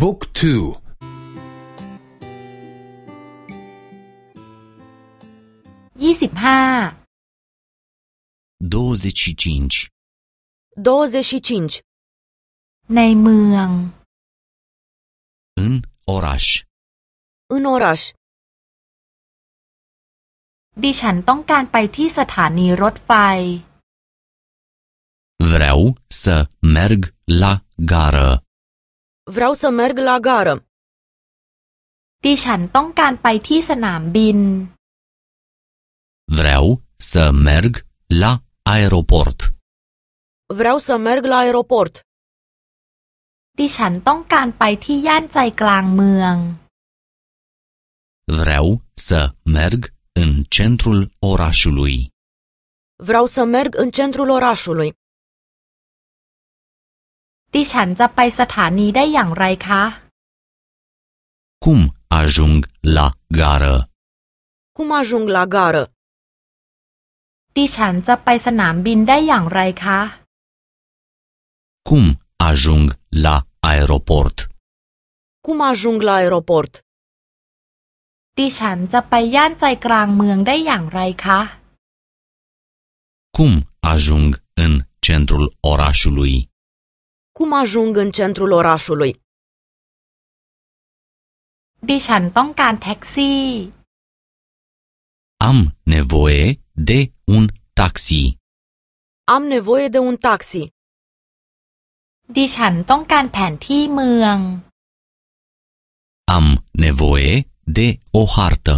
บุ๊กทูยี่สิบห้า25 25. ในเมือง în oraș. În oraș. ดิฉันต้องการไปที่สถานีรถไฟ Vreau să merg la gară. Vreau să merg la gară. ดิฉันต้องการไปที่สนามบิน Vreau să merg la aeroport. Vreau să merg la aeroport. ดิฉันต้องการไปที่ย่านใจกลางเมือง Vreau să merg în centrul orașului. Vreau să merg în centrul orașului. ดิฉันจะไปสถานีได้อย่างไรคะ Cum ajung la gară? Cum ajung la gară? ดิฉันจะไปสนามบินได้อย่างไรคะ Cum ajung la aeroport? Cum ajung la aeroport? ดิฉันจะไปย่านใจกลางเมืองได้อย่างไรคะ Cum ajung în centrul orașului? Cum ajung în centrul orașului? ดิฉันต้องการแท็กซี่ Am nevoie de un taxi. Am nevoie de un taxi. ดิฉันต้องการแผนที่เมือง Am nevoie de o hartă.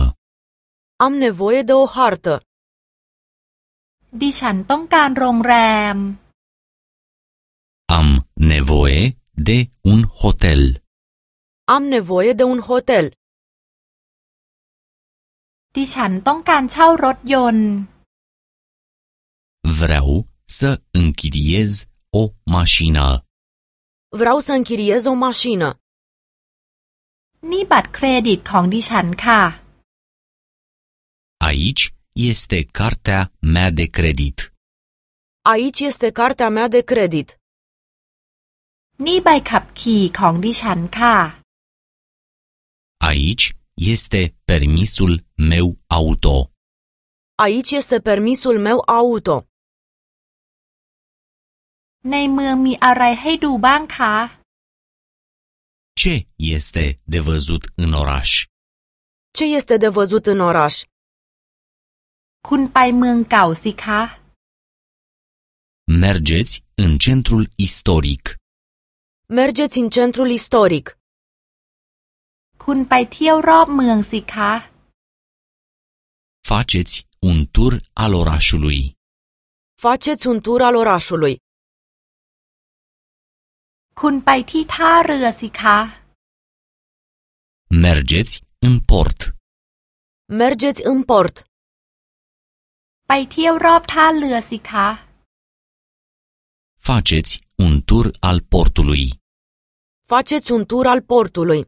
Am nevoie de o hartă. ดิฉันต้องการโรงแรม Am nevoie de un hotel. Am nevoie de un hotel. ดิฉันต้องการเช่ารถยนต์ Vreau să închiriez o mașină. Vreau să închiriez o mașină. นี่บัตรเครดิตของดิฉันค่ะ Aici este cartea mea de credit. Aici este cartea mea de credit. นี่ใบขับขี่ของดิฉันค่ะ Aici este permisul meu auto. Aici este permisul meu auto. ในเมืองมีอะไรให้ดูบ้างคะ Ce este de văzut în oraș? Ce este de văzut în oraș? คุณไปเมืองเก่าสิคะ Mergeți în centrul istoric. Mergeți în centrul istoric. คุณไปเที่ยวรอบเมืองสิคะ Faceți un tur al orașului. Faceți un tur al orașului. คุณไปที่ท่าเรือสิคะ Mergeți în port. Mergeți în port. ไปเที่ยวรอบท่าเรือสิคะ Faceți un tur al portului. Faceți un tur al portului.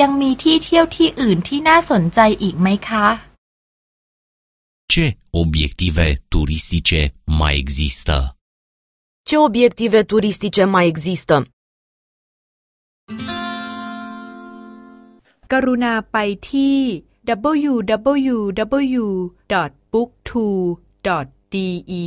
ยังมีที่เที่ยวที่อื่นที่น่าสนใจอีกไหมคะ Ce obiective turistice mai există? Ce obiective turistice mai există? กรุณาไปที่ www.booktwo.de